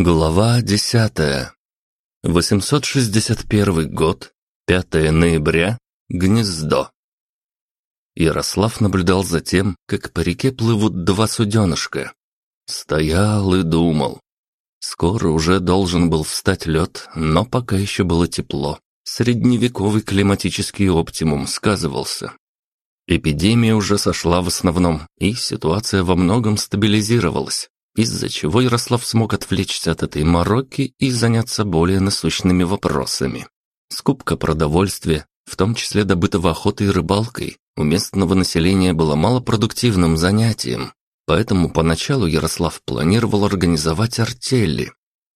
Глава десятая. 861 год, 5 ноября, Гнездо. Ярослав наблюдал за тем, как по реке плывут два суденышка. Стоял и думал. Скоро уже должен был встать лед, но пока еще было тепло. Средневековый климатический оптимум сказывался. Эпидемия уже сошла в основном, и ситуация во многом стабилизировалась из-за чего Ярослав смог отвлечься от этой мороки и заняться более насущными вопросами. Скупка продовольствия, в том числе добытого охотой и рыбалкой, у местного населения было малопродуктивным занятием, поэтому поначалу Ярослав планировал организовать артели,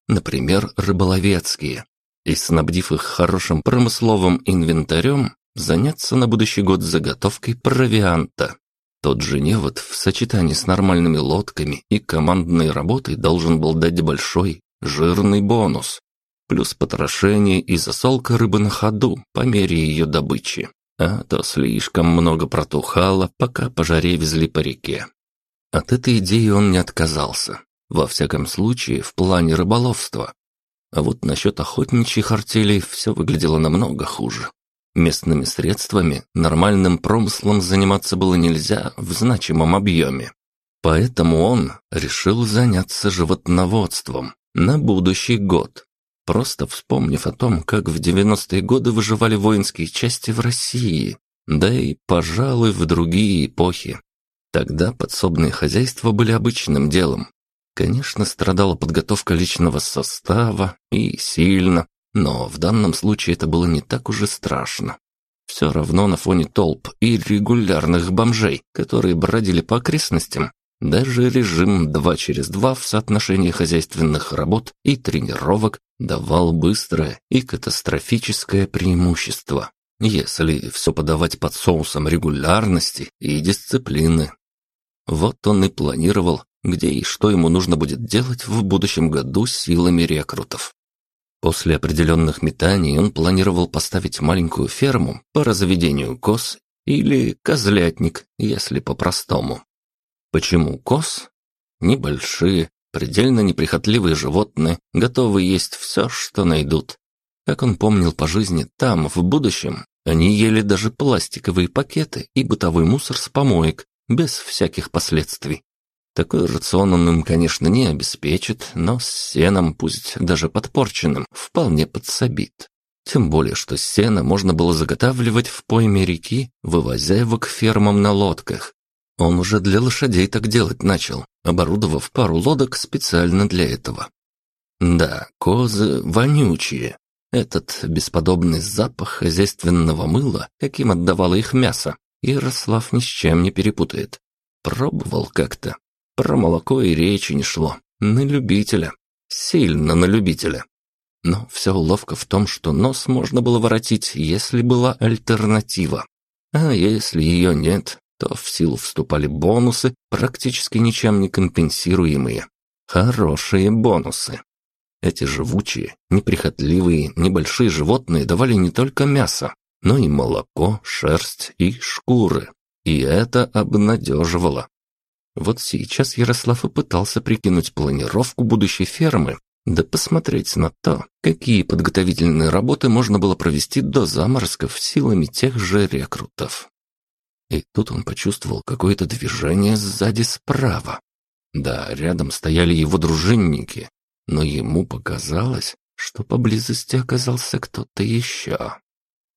например, рыболовецкие, и, снабдив их хорошим промысловым инвентарем, заняться на будущий год заготовкой провианта. Тот же невод в сочетании с нормальными лодками и командной работой должен был дать большой, жирный бонус. Плюс потрошение и засолка рыбы на ходу по мере ее добычи. А то слишком много протухало, пока по жаре везли по реке. От этой идеи он не отказался. Во всяком случае, в плане рыболовства. А вот насчет охотничьих артелей все выглядело намного хуже. Местными средствами нормальным промыслом заниматься было нельзя в значимом объеме. Поэтому он решил заняться животноводством на будущий год. Просто вспомнив о том, как в 90-е годы выживали воинские части в России, да и, пожалуй, в другие эпохи. Тогда подсобные хозяйства были обычным делом. Конечно, страдала подготовка личного состава и сильно, но в данном случае это было не так уж и страшно. Все равно на фоне толп и регулярных бомжей, которые бродили по окрестностям, даже режим 2 через 2 в соотношении хозяйственных работ и тренировок давал быстрое и катастрофическое преимущество, если все подавать под соусом регулярности и дисциплины. Вот он и планировал, где и что ему нужно будет делать в будущем году силами рекрутов. После определенных метаний он планировал поставить маленькую ферму по разведению коз или козлятник, если по-простому. Почему коз? Небольшие, предельно неприхотливые животные, готовы есть все, что найдут. Как он помнил по жизни, там, в будущем, они ели даже пластиковые пакеты и бытовой мусор с помоек, без всяких последствий. Такой рацион он им, конечно, не обеспечит, но с сеном, пусть даже подпорченным, вполне подсобит. Тем более, что сено можно было заготавливать в пойме реки, вывозя его к фермам на лодках. Он уже для лошадей так делать начал, оборудовав пару лодок специально для этого. Да, козы вонючие. Этот бесподобный запах хозяйственного мыла, каким отдавало их мясо, Ярослав ни с чем не перепутает. Пробовал как-то, про молоко и речи не шло. На любителя. Сильно на любителя. Но вся уловка в том, что нос можно было воротить, если была альтернатива. А если ее нет, то в силу вступали бонусы, практически ничем не компенсируемые. Хорошие бонусы. Эти живучие, неприхотливые, небольшие животные давали не только мясо, но и молоко, шерсть и шкуры. И это обнадеживало. Вот сейчас Ярослав и пытался прикинуть планировку будущей фермы, да посмотреть на то, какие подготовительные работы можно было провести до заморозков силами тех же рекрутов. И тут он почувствовал какое-то движение сзади справа. Да, рядом стояли его дружинники, но ему показалось, что поблизости оказался кто-то еще.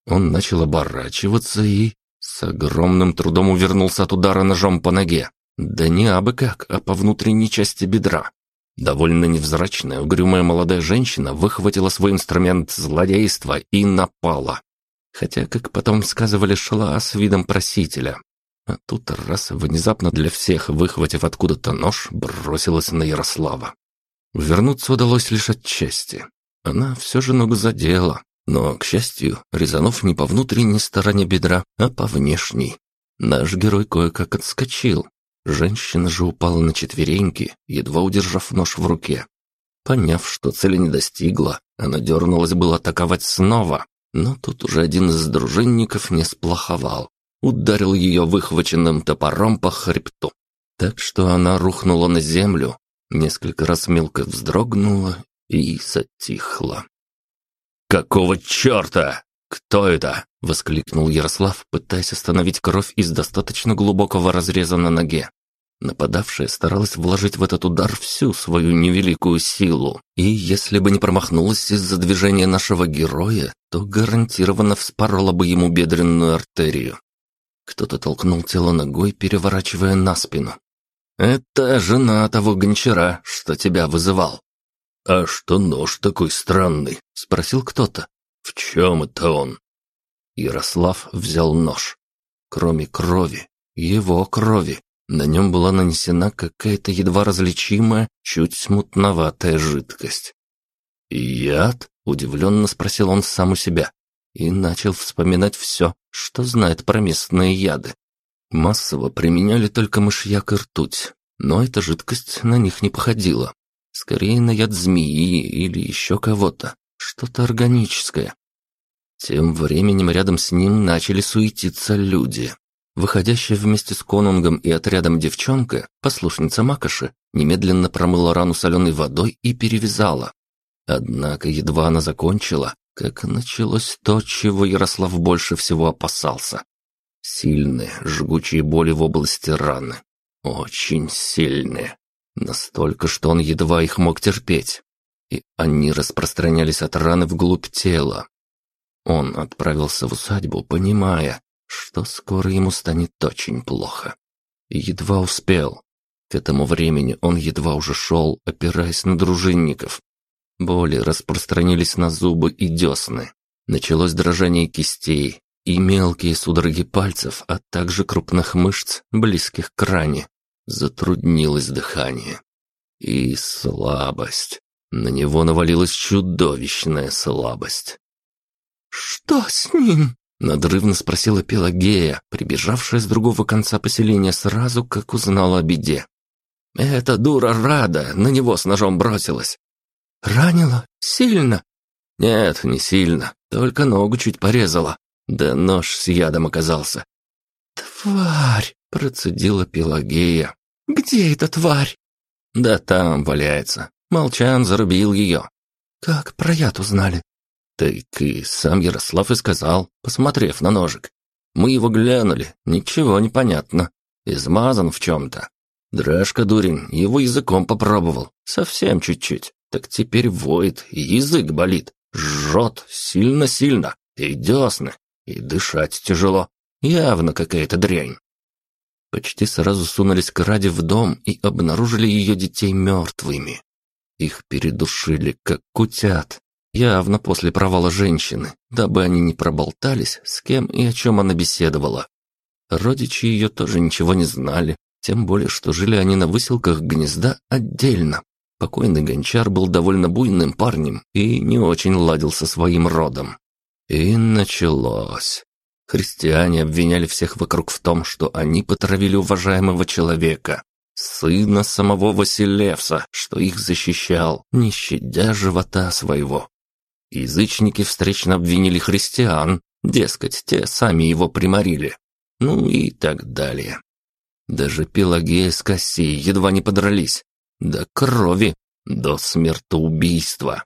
Он начал оборачиваться и с огромным трудом увернулся от удара ножом по ноге. Да не абы как, а по внутренней части бедра. Довольно невзрачная, угрюмая молодая женщина выхватила свой инструмент злодейства и напала. Хотя, как потом сказывали, шла с видом просителя. А тут раз внезапно для всех, выхватив откуда-то нож, бросилась на Ярослава. Вернуться удалось лишь отчасти. Она все же ногу задела, но, к счастью, резанув не по внутренней стороне бедра, а по внешней. Наш герой кое-как отскочил, Женщина же упала на четвереньки, едва удержав нож в руке. Поняв, что цели не достигла, она дернулась было атаковать снова, но тут уже один из дружинников не сплоховал. Ударил ее выхваченным топором по хребту. Так что она рухнула на землю, несколько раз мелко вздрогнула и затихла. «Какого черта? Кто это?» — воскликнул Ярослав, пытаясь остановить кровь из достаточно глубокого разреза на ноге. Нападавшая старалась вложить в этот удар всю свою невеликую силу, и если бы не промахнулась из-за движения нашего героя, то гарантированно вспорола бы ему бедренную артерию. Кто-то толкнул тело ногой, переворачивая на спину. «Это жена того гончара, что тебя вызывал». «А что нож такой странный?» — спросил кто-то. «В чем это он?» Ярослав взял нож. Кроме крови, его крови, на нем была нанесена какая-то едва различимая, чуть смутноватая жидкость. «Яд?» — удивленно спросил он сам у себя и начал вспоминать все, что знает про местные яды. Массово применяли только мышьяк и ртуть, но эта жидкость на них не походила. Скорее на яд змеи или еще кого-то, что-то органическое. Тем временем рядом с ним начали суетиться люди. Выходящая вместе с конунгом и отрядом девчонка, послушница Макоши, немедленно промыла рану соленой водой и перевязала. Однако едва она закончила, как началось то, чего Ярослав больше всего опасался. Сильные, жгучие боли в области раны. Очень сильные. Настолько, что он едва их мог терпеть. И они распространялись от раны вглубь тела. Он отправился в усадьбу, понимая, что скоро ему станет очень плохо. Едва успел. К этому времени он едва уже шел, опираясь на дружинников. Боли распространились на зубы и десны. Началось дрожание кистей и мелкие судороги пальцев, а также крупных мышц, близких к ране. Затруднилось дыхание. И слабость. На него навалилась чудовищная слабость. «Что с ним?» Надрывно спросила Пелагея, прибежавшая с другого конца поселения сразу, как узнала о беде. «Эта дура Рада на него с ножом бросилась». «Ранила? Сильно?» «Нет, не сильно, только ногу чуть порезала. Да нож с ядом оказался». «Тварь!» – процедила Пелагея. «Где эта тварь?» «Да там валяется. Молчан зарубил ее». «Как про яд узнали?» Так и сам Ярослав и сказал, посмотрев на ножик. Мы его глянули, ничего не понятно. Измазан в чем-то. Драшка дурень его языком попробовал, совсем чуть-чуть. Так теперь воет, и язык болит, жжет сильно-сильно, и десны, и дышать тяжело. Явно какая-то дрянь. Почти сразу сунулись к Раде в дом и обнаружили ее детей мертвыми. Их передушили, как кутят, Явно после провала женщины, дабы они не проболтались, с кем и о чем она беседовала. Родичи ее тоже ничего не знали, тем более, что жили они на выселках гнезда отдельно. Покойный гончар был довольно буйным парнем и не очень ладил со своим родом. И началось. Христиане обвиняли всех вокруг в том, что они потравили уважаемого человека, сына самого Василевса, что их защищал, не щадя живота своего. Язычники встречно обвинили христиан, дескать, те сами его приморили. Ну и так далее. Даже Пелагея с Кассией едва не подрались. До крови, до смертоубийства.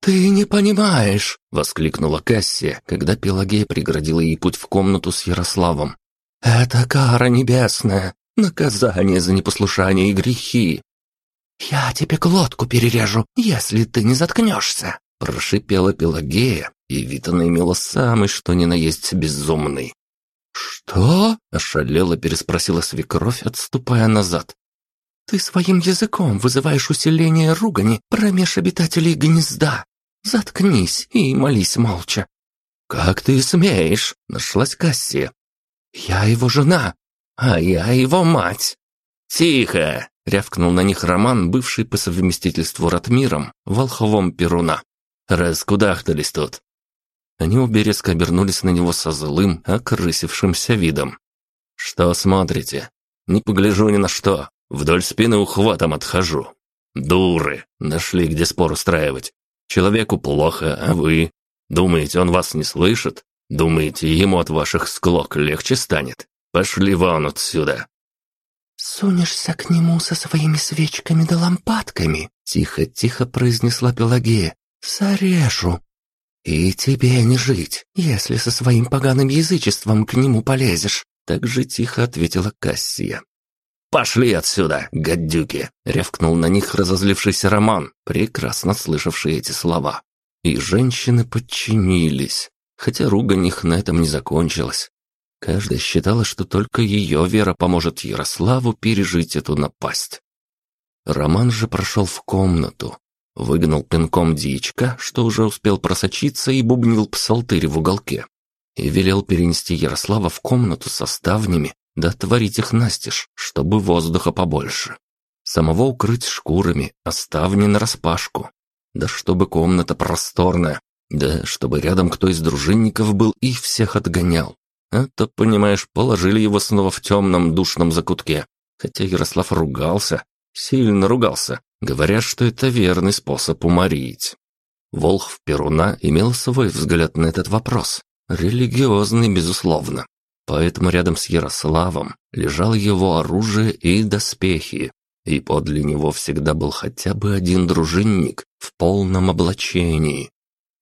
«Ты не понимаешь!» — воскликнула Кассия, когда Пелагея преградила ей путь в комнату с Ярославом. «Это кара небесная, наказание за непослушание и грехи. Я тебе глотку перережу, если ты не заткнешься!» Прошипела Пелагея, и вид она имела самый что ни на есть безумный. «Что?» – ошалела переспросила свекровь, отступая назад. «Ты своим языком вызываешь усиление ругани промеж обитателей гнезда. Заткнись и молись молча». «Как ты смеешь?» – нашлась Кассия. «Я его жена, а я его мать». «Тихо!» — рявкнул на них Роман, бывший по совместительству Ратмиром, волховом Перуна. Раскудахтались тут. Они обе резко обернулись на него со злым, окрысившимся видом. «Что смотрите? Не погляжу ни на что. Вдоль спины ухватом отхожу. Дуры! Нашли, где спор устраивать. Человеку плохо, а вы? Думаете, он вас не слышит? Думаете, ему от ваших склок легче станет? Пошли вон отсюда!» «Сунешься к нему со своими свечками да лампадками», тихо-тихо произнесла Пелагея. «Зарежу». «И тебе не жить, если со своим поганым язычеством к нему полезешь», так же тихо ответила Кассия. «Пошли отсюда, гадюки!» — рявкнул на них разозлившийся Роман, прекрасно слышавший эти слова. И женщины подчинились, хотя ругань их на этом не закончилась. Каждая считала, что только ее вера поможет Ярославу пережить эту напасть. Роман же прошел в комнату, выгнал пинком дичка, что уже успел просочиться и бубнил псалтырь в уголке, и велел перенести Ярослава в комнату со ставнями, да творить их настежь, чтобы воздуха побольше. Самого укрыть шкурами, а ставни нараспашку. Да чтобы комната просторная, да чтобы рядом кто из дружинников был и всех отгонял. А то, понимаешь, положили его снова в темном душном закутке. Хотя Ярослав ругался, сильно ругался, говоря, что это верный способ уморить. Волхв Перуна имел свой взгляд на этот вопрос. Религиозный, безусловно. Поэтому рядом с Ярославом лежал его оружие и доспехи, и подле него всегда был хотя бы один дружинник в полном облачении,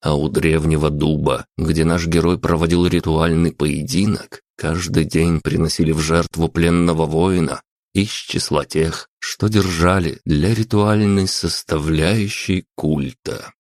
а у древнего дуба, где наш герой проводил ритуальный поединок, каждый день приносили в жертву пленного воина из числа тех, что держали для ритуальной составляющей культа.